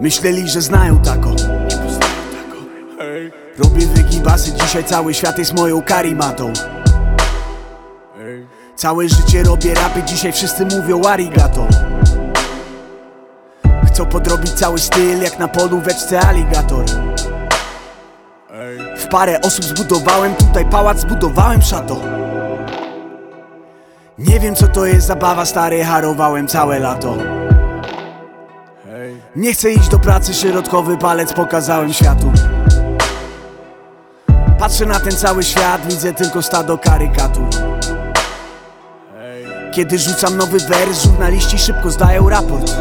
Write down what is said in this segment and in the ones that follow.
Myśleli, że znają tako. Robię wygibasy, dzisiaj cały świat jest moją karimatą. Całe życie robię rapy, dzisiaj wszyscy mówią arigato. Chcą podrobić cały styl, jak na polu weczce aligator. W parę osób zbudowałem tutaj pałac, zbudowałem szato. Nie wiem co to jest zabawa, stary, harowałem całe lato Nie chcę iść do pracy, środkowy palec pokazałem światu. Patrzę na ten cały świat, widzę tylko stado karykatur Kiedy rzucam nowy wers, żurnaliści szybko zdają raport.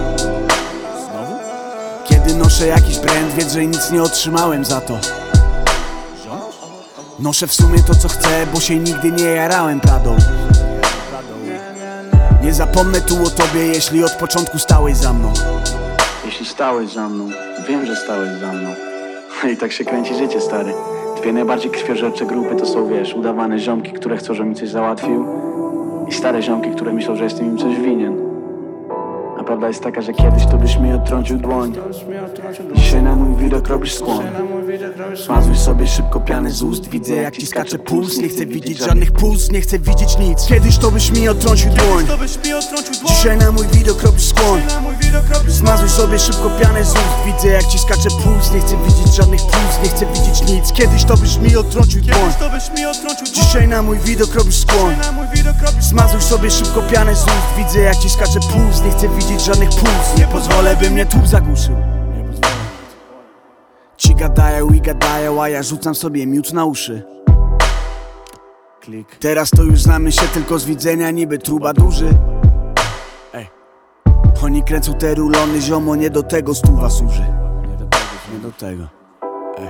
Kiedy noszę jakiś brand, wiedz, że nic nie otrzymałem za to. Noszę w sumie to co chcę, bo się nigdy nie jarałem Pradą. Nie zapomnę tu o tobie, jeśli od początku stałeś za mną Jeśli stałeś za mną, wiem, że stałeś za mną. I tak się kręci życie, stary. Dwie najbardziej krwiożercze grupy to są, wiesz, udawane ziomki, które chcą, żebym mi coś załatwił i stare ziomki, które myślą, że jestem im coś winien. Prawda jest taka, że kiedyś to byś mi odtrącił dłoń. Dzisiaj na mój widok robisz skłon. Smazuj sobie szybko pianę z ust. Widzę jak ci skacze puls. Nie chcę widzieć żadnych puls, nie chcę widzieć nic. Kiedyś to byś mi odtrącił dłoń. Dzisiaj na mój widok robisz skłon. Smazuj sobie szybko pianę z ust. Widzę jak ci skacze puls. Nie chcę widzieć żadnych puls, nie chcę widzieć nic. Kiedyś to byś mi odtrącił dłoń. Dzisiaj na mój widok robisz skłon. Smazuj sobie szybko pianę z ust. Widzę jak ci skacze puls. Nie chcę widzieć żadnych puls. Nie pozwolę by mnie tłum zagłuszył. Ci gadają i gadają, a ja rzucam sobie miód na uszy. Klik. Teraz to już znamy się tylko z widzenia, niby truba duży. Ej. Oni kręcą te rulony, ziomo, nie do tego stuwa służy. Nie do tego, Nie do tego. Ej,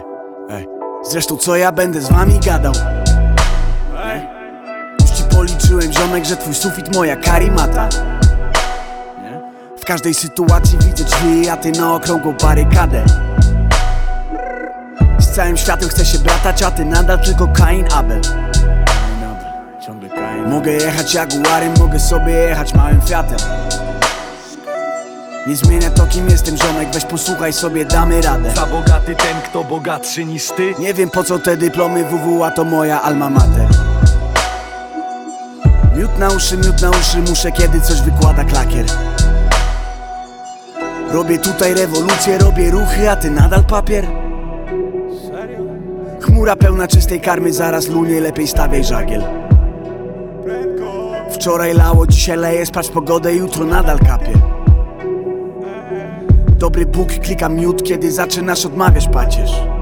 ej. Zresztą co ja będę z wami gadał? Ej. Już ci policzyłem, ziomek, że twój sufit moja karimata każdej sytuacji widzę drzwi, a ty na okrągłą barykadę. Z całym światem chcę się bratać, a ty nadal tylko Kain Abel. Mogę jechać Jaguarem, mogę sobie jechać małym Fiatem. Nie zmienia to kim jestem ziomek, weź posłuchaj sobie, damy radę. Za bogaty ten, kto bogatszy niż ty. Nie wiem po co te dyplomy WWA to moja alma mater. Miód na uszy, miód na uszy, muszę kiedy coś wykłada klakier Robię tutaj rewolucję, robię ruchy, a ty nadal papier? Chmura pełna czystej karmy, zaraz lunie, lepiej stawiaj żagiel. Wczoraj lało, dzisiaj leje, spać pogodę, jutro nadal kapie. Dobry Bóg klika miód, kiedy zaczynasz odmawiać pacierz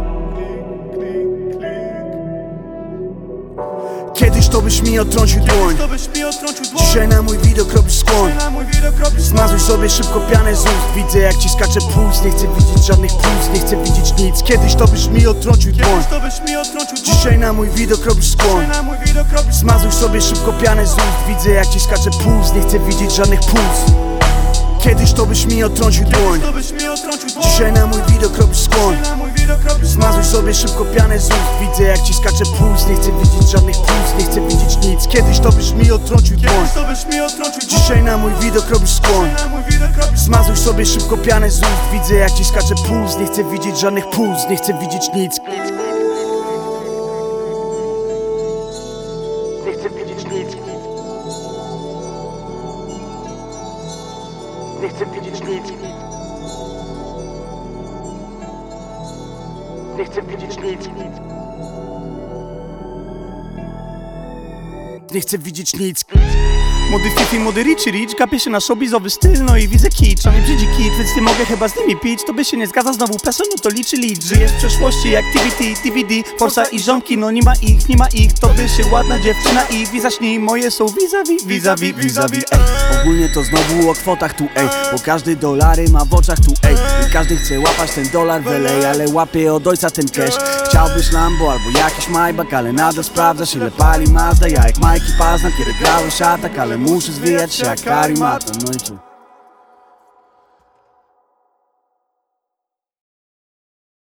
Kiedyś to byś mi odtrącił dłoń. Dzisiaj na mój widok robisz robisz Smazuj sobie szybko pianę z ust. Widzę jak ci skacze puls. Nie chcę widzieć żadnych puls, nie chcę widzieć nic. Kiedyś to byś mi odtrącił dłoń. Dzisiaj na mój widok robisz robisz Smazuj sobie szybko pianę z ust. Widzę jak ci skacze puls. Nie chcę widzieć żadnych puls. Kiedyś to byś mi odtrącił dłoń. Dzisiaj na mój widok robisz skłon Smazuj sobie szybko pianę z ust. Widzę jak ci skacze puls. Nie chcę widzieć żadnych puls, nie chcę widzieć nic. Kiedyś to byś mi odtrącił dłoń. Kiedyś to byś mi odtrącił dłoń. Dzisiaj na mój widok robisz skłon. Na mój widok robisz Smazuj sobie szybko pianę z ust. Widzę jak ci skacze puls. Nie chcę widzieć żadnych puls, nie chcę widzieć nic Nie chcę widzieć nic. Nie chcę widzieć nic Młody Fifi, młody Richie Rich Gapię się na showbizowy styl, no i widzę kicz. A mnie brzydzi kit, więc nie mogę chyba z nimi pić. To by się nie zgadza znowu peso, no to liczy licz. Żyję w przeszłości jak TVT, DVD Forza i żonki, no nie ma ich, nie ma ich. To by się ładna dziewczyna i wiza śni Moje są vis-a-vis, vis-a-vis, vis-a-vis. Ogólnie to znowu o kwotach tu, ej. Bo każdy dolary ma w oczach tu, ej. I każdy chce łapać ten dolar w LA Ale łapie od ojca ten cash. Chciałbyś Lambo albo jakiś Maybach Ale nadal sprawdzasz ile pali Mazda. Ja jak Mikey Pazdan, kiedy grałeś atak Ale muszę zwijać się jak karimata No i tu